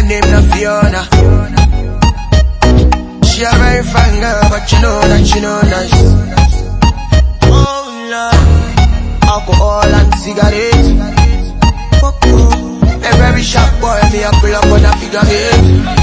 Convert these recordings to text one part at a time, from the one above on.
her name na Fiona. She a very fine girl, but you know that she no nice. Oh Lord, alcohol and cigarettes. Fuck oh, you. Oh. A very sharp boy, me a pull up on a figure eight.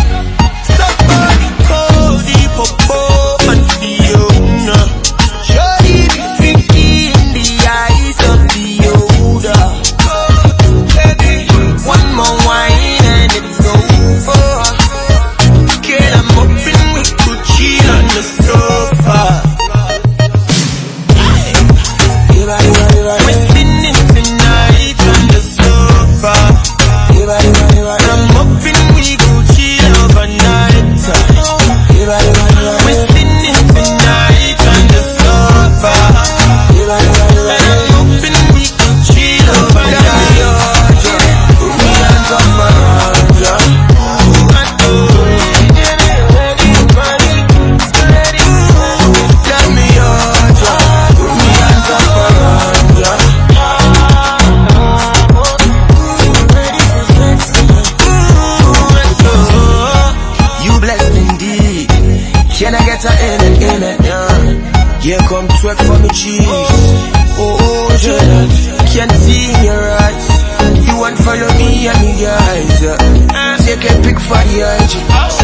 We're come twerk for me, cheese. Oh, oh, yeah. can't see your eyes. You want follow me and me guys. Take a pic for the IG.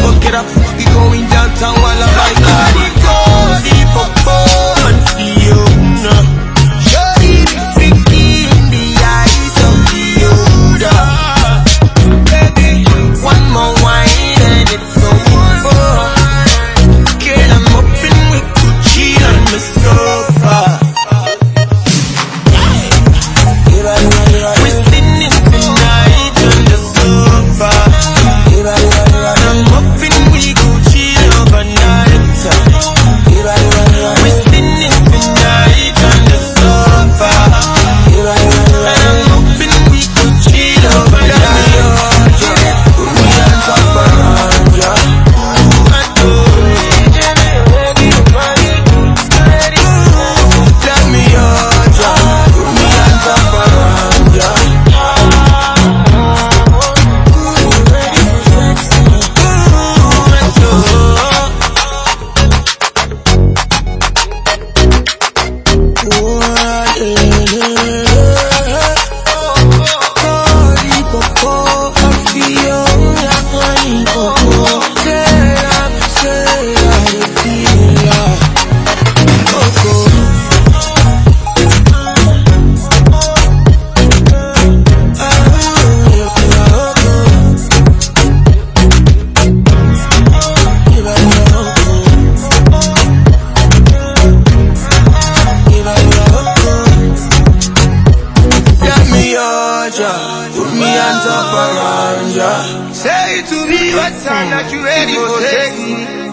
Fuck it up, we going downtown while I'm me it to me what time that you ready for? Taking.